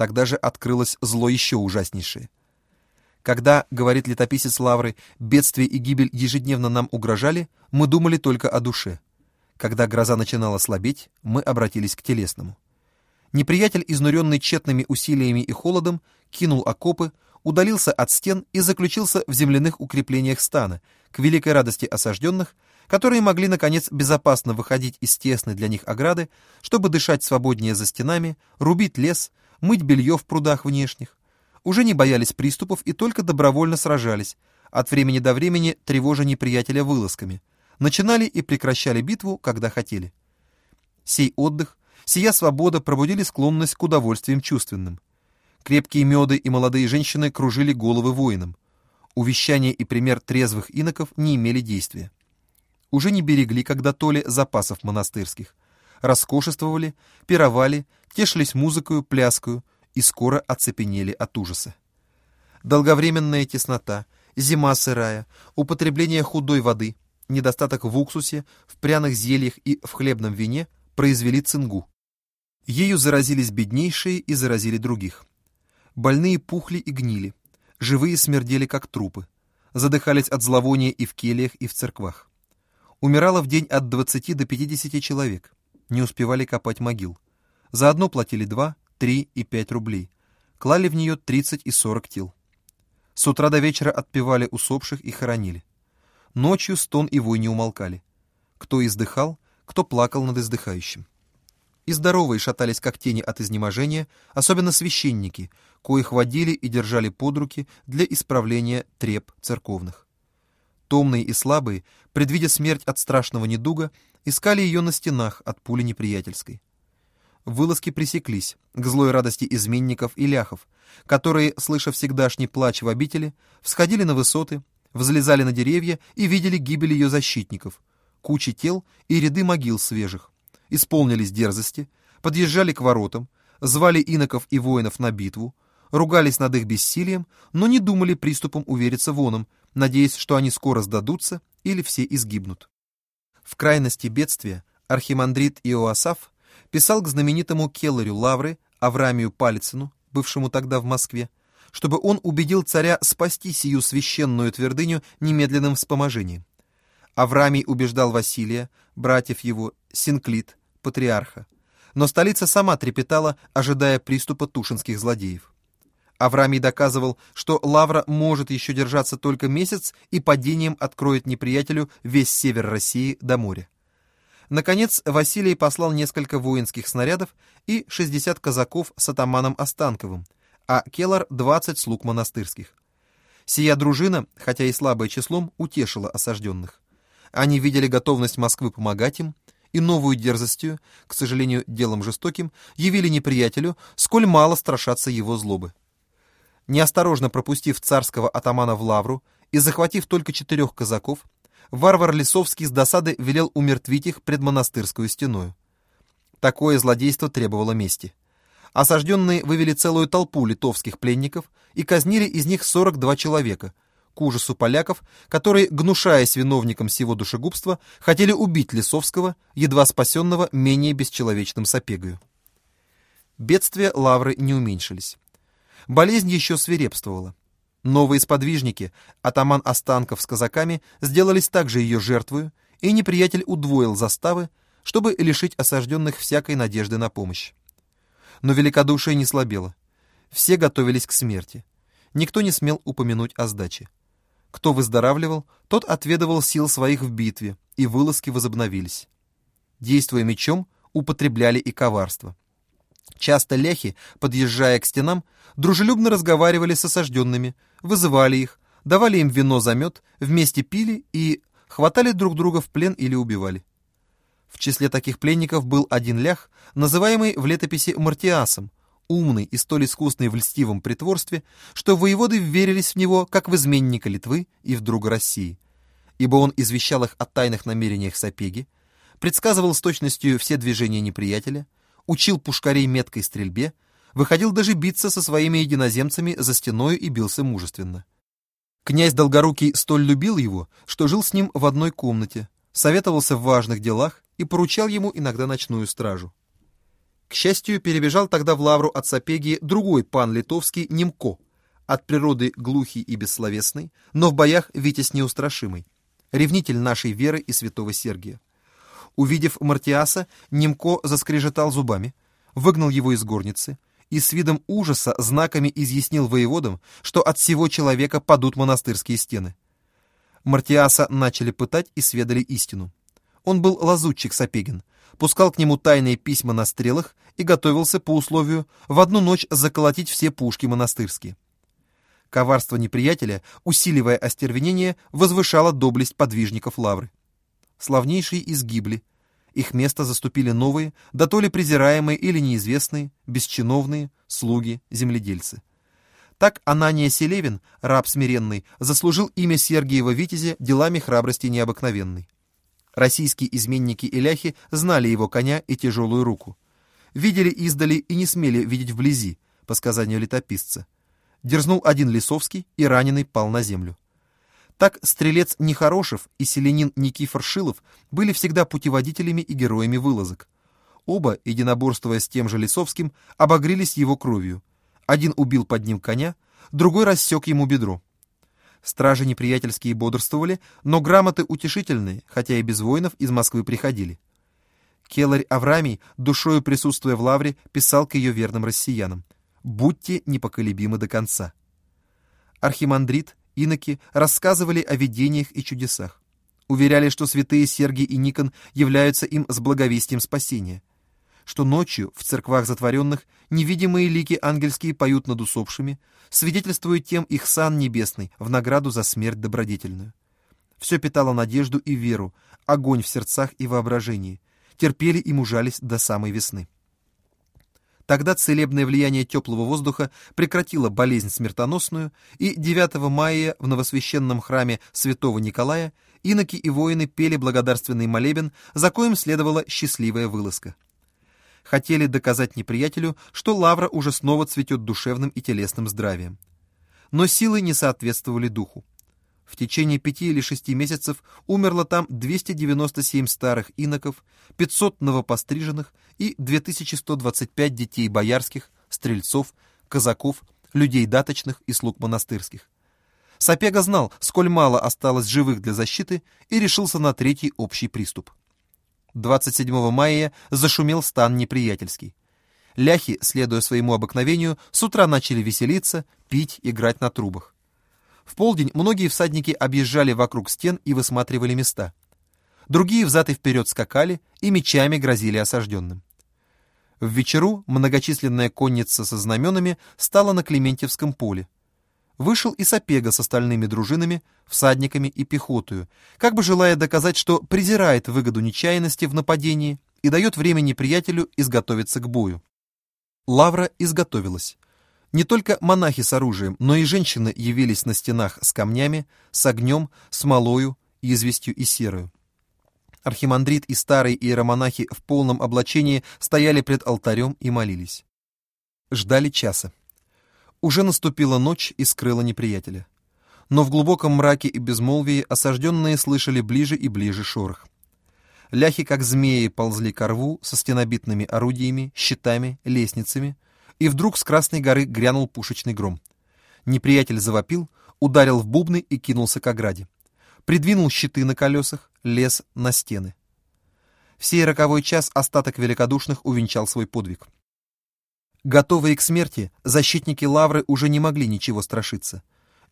Тогда же открылось зло еще ужаснейшее. Когда, говорит летописец Лавры, бедствие и гибель ежедневно нам угрожали, мы думали только о душе. Когда гроза начинала слабеть, мы обратились к телесному. Неприятель, изнуренный тщетными усилиями и холодом, кинул окопы, удалился от стен и заключился в земляных укреплениях стана, к великой радости осажденных, которые могли, наконец, безопасно выходить из тесной для них ограды, чтобы дышать свободнее за стенами, рубить лес, мыть белье в прудах внешних. Уже не боялись приступов и только добровольно сражались, от времени до времени тревожа неприятеля вылазками. Начинали и прекращали битву, когда хотели. Сей отдых, сия свобода пробудили склонность к удовольствиям чувственным. Крепкие меды и молодые женщины кружили головы воинам. Увещания и пример трезвых иноков не имели действия. Уже не берегли, когда то ли запасов монастырских. Роскошествовали, пировали, тешились музыкою, пляскою и скоро оцепенели от ужаса. Долговременная теснота, зима сырая, употребление худой воды, недостаток в уксусе, в пряных зельях и в хлебном вине произвели цингу. Ею заразились беднейшие и заразили других. Больные пухли и гнили, живые смердели, как трупы, задыхались от зловония и в кельях, и в церквах. Умирало в день от 20 до 50 человек, не успевали копать могил. Заодно платили 2, 3 и 5 рублей, клали в нее 30 и 40 тел. С утра до вечера отпевали усопших и хоронили. Ночью стон и вой не умолкали. Кто издыхал, кто плакал над издыхающим и здоровые шатались как тени от изнеможения, особенно священники, коих водили и держали под руки для исправления треп церковных. Томные и слабые, предвидя смерть от страшного недуга, искали ее на стенах от пули неприятельской. Вылазки пресеклись к злой радости изменников и ляхов, которые, слыша всегдашний плач в обители, всходили на высоты, взлезали на деревья и видели гибель ее защитников, кучи тел и ряды могил свежих исполнились дерзости, подъезжали к воротам, звали иноков и воинов на битву, ругались над их бессилием, но не думали приступом увериться воном, надеясь, что они скоро сдадутся или все изгибнут. В крайности бедствия архимандрит Иоасаф писал к знаменитому келарю Лавры Авраамию Палицыну, бывшему тогда в Москве, чтобы он убедил царя спасти сию священную твердыню немедленным вспоможением. Авраамий убеждал Василия, братьев его, Синклит, патриарха, но столица сама трепетала, ожидая приступа тушинских злодеев. Авраамий доказывал, что Лавра может еще держаться только месяц и падением откроет неприятелю весь север России до моря. Наконец, Василий послал несколько воинских снарядов и 60 казаков с атаманом Останковым, а Келар — 20 слуг монастырских. Сия дружина, хотя и слабая числом, утешила осажденных. Они видели готовность Москвы помогать им, и новую дерзостью, к сожалению, делом жестоким, явили неприятелю, сколь мало страшатся его злобы. Неосторожно пропустив царского атамана в лавру и захватив только четырех казаков, варвар Лисовский с досады велел умертвить их пред монастырскую стеною. Такое злодейство требовало мести. Осажденные вывели целую толпу литовских пленников и казнили из них 42 человека — к ужасу поляков, которые, гнушаясь виновником сего душегубства, хотели убить Лисовского, едва спасенного менее бесчеловечным сапегою. Бедствия Лавры не уменьшились. Болезнь еще свирепствовала. Новые сподвижники, атаман Останков с казаками, сделались также ее жертвою, и неприятель удвоил заставы, чтобы лишить осажденных всякой надежды на помощь. Но великодушие не слабело. Все готовились к смерти. Никто не смел упомянуть о сдаче. Кто выздоравливал, тот отведывал сил своих в битве, и вылазки возобновились. Действуя мечом, употребляли и коварство. Часто ляхи, подъезжая к стенам, дружелюбно разговаривали с осажденными, вызывали их, давали им вино за мед, вместе пили и хватали друг друга в плен или убивали. В числе таких пленников был один лях, называемый в летописи Мартиасом, умный и столь искусный в льстивом притворстве, что воеводы верились в него, как в изменника Литвы и в друга России, ибо он извещал их о тайных намерениях Сапеги, предсказывал с точностью все движения неприятеля, учил пушкарей меткой стрельбе, выходил даже биться со своими единоземцами за стеною и бился мужественно. Князь Долгорукий столь любил его, что жил с ним в одной комнате, советовался в важных делах и поручал ему иногда ночную стражу. К счастью, перебежал тогда в лавру от Сапеги другой пан литовский Немко, от природы глухий и бессловесный, но в боях Витязь неустрашимый, ревнитель нашей веры и святого Сергия. Увидев Мартиаса, Немко заскрежетал зубами, выгнал его из горницы и с видом ужаса знаками изъяснил воеводам, что от всего человека падут монастырские стены. Мартиаса начали пытать и сведали истину. Он был лазутчик Сапегин, пускал к нему тайные письма на стрелах и готовился по условию в одну ночь заколотить все пушки монастырские. Коварство неприятеля, усиливая остервенение, возвышало доблесть подвижников лавры. Славнейшие изгибли, их место заступили новые, да то ли презираемые или неизвестные, бесчиновные, слуги, земледельцы. Так Анания Селевин, раб смиренный, заслужил имя Сергиева Витязя делами храбрости необыкновенной. Российские изменники и ляхи знали его коня и тяжелую руку. Видели издали и не смели видеть вблизи, по сказанию летописца. Дерзнул один Лисовский, и раненый пал на землю. Так стрелец Нехорошев и селянин Никифор Шилов были всегда путеводителями и героями вылазок. Оба, единоборствуя с тем же Лисовским, обогрелись его кровью, один убил под ним коня, другой рассек ему бедро. Стражи неприятельские бодрствовали, но грамоты утешительные, хотя и без воинов, из Москвы приходили. Келарь Аврамий, душою присутствуя в лавре, писал к ее верным россиянам «Будьте непоколебимы до конца». Архимандрит, иноки рассказывали о видениях и чудесах. Уверяли, что святые Сергий и Никон являются им с благовестием спасения что ночью в церквах затворенных невидимые лики ангельские поют над усопшими, свидетельствуют тем их сан небесный в награду за смерть добродетельную. Все питало надежду и веру, огонь в сердцах и воображении, терпели и мужались до самой весны. Тогда целебное влияние теплого воздуха прекратило болезнь смертоносную, и 9 мая в новосвященном храме святого Николая иноки и воины пели благодарственный молебен, за коим следовала счастливая вылазка хотели доказать неприятелю, что Лавра уже снова цветет душевным и телесным здравием. Но силы не соответствовали духу. В течение пяти или шести месяцев умерло там 297 старых иноков, 500 новопостриженных и 2125 детей боярских, стрельцов, казаков, людей даточных и слуг монастырских. Сапега знал, сколь мало осталось живых для защиты, и решился на третий общий приступ. 27 мая зашумел стан неприятельский. Ляхи, следуя своему обыкновению, с утра начали веселиться, пить, играть на трубах. В полдень многие всадники объезжали вокруг стен и высматривали места. Другие взад и вперед скакали и мечами грозили осажденным. В вечеру многочисленная конница со знаменами стала на Клементьевском поле вышел и Сапега с остальными дружинами, всадниками и пехотою, как бы желая доказать, что презирает выгоду нечаянности в нападении и дает время неприятелю изготовиться к бою. Лавра изготовилась. Не только монахи с оружием, но и женщины явились на стенах с камнями, с огнем, смолою, известью и серою. Архимандрит и старые иеромонахи в полном облачении стояли пред алтарем и молились. Ждали часа. Уже наступила ночь и скрыла неприятеля. Но в глубоком мраке и безмолвии осажденные слышали ближе и ближе шорох. Ляхи, как змеи, ползли ко рву со стенобитными орудиями, щитами, лестницами, и вдруг с Красной горы грянул пушечный гром. Неприятель завопил, ударил в бубны и кинулся к ограде. Придвинул щиты на колесах, лез на стены. В сей роковой час остаток великодушных увенчал свой подвиг. Готовые к смерти, защитники Лавры уже не могли ничего страшиться.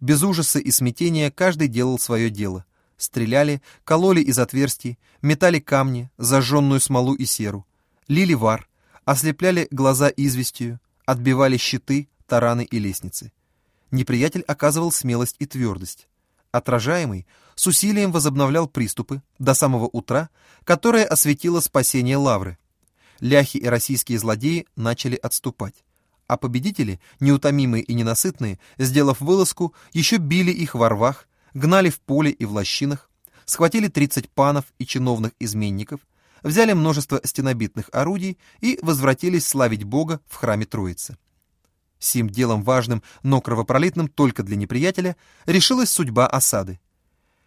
Без ужаса и смятения каждый делал свое дело. Стреляли, кололи из отверстий, метали камни, зажженную смолу и серу, лили вар, ослепляли глаза известью, отбивали щиты, тараны и лестницы. Неприятель оказывал смелость и твердость. Отражаемый с усилием возобновлял приступы до самого утра, которое осветило спасение Лавры — ляхи и российские злодеи начали отступать. А победители, неутомимые и ненасытные, сделав вылазку, еще били их во рвах, гнали в поле и в лощинах, схватили 30 панов и чиновных изменников, взяли множество стенобитных орудий и возвратились славить Бога в храме Троицы. Сим делом важным, но кровопролитным только для неприятеля, решилась судьба осады.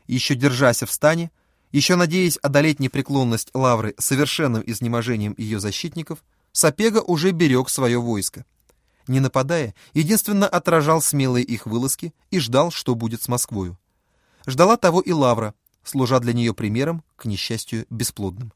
Еще держась в стане, еще надеясь одолеть непреклонность Лавры совершенным изнеможением ее защитников, Сапега уже берег свое войско. Не нападая, единственно отражал смелые их вылазки и ждал, что будет с Москвою. Ждала того и Лавра, служа для нее примером, к несчастью, бесплодным.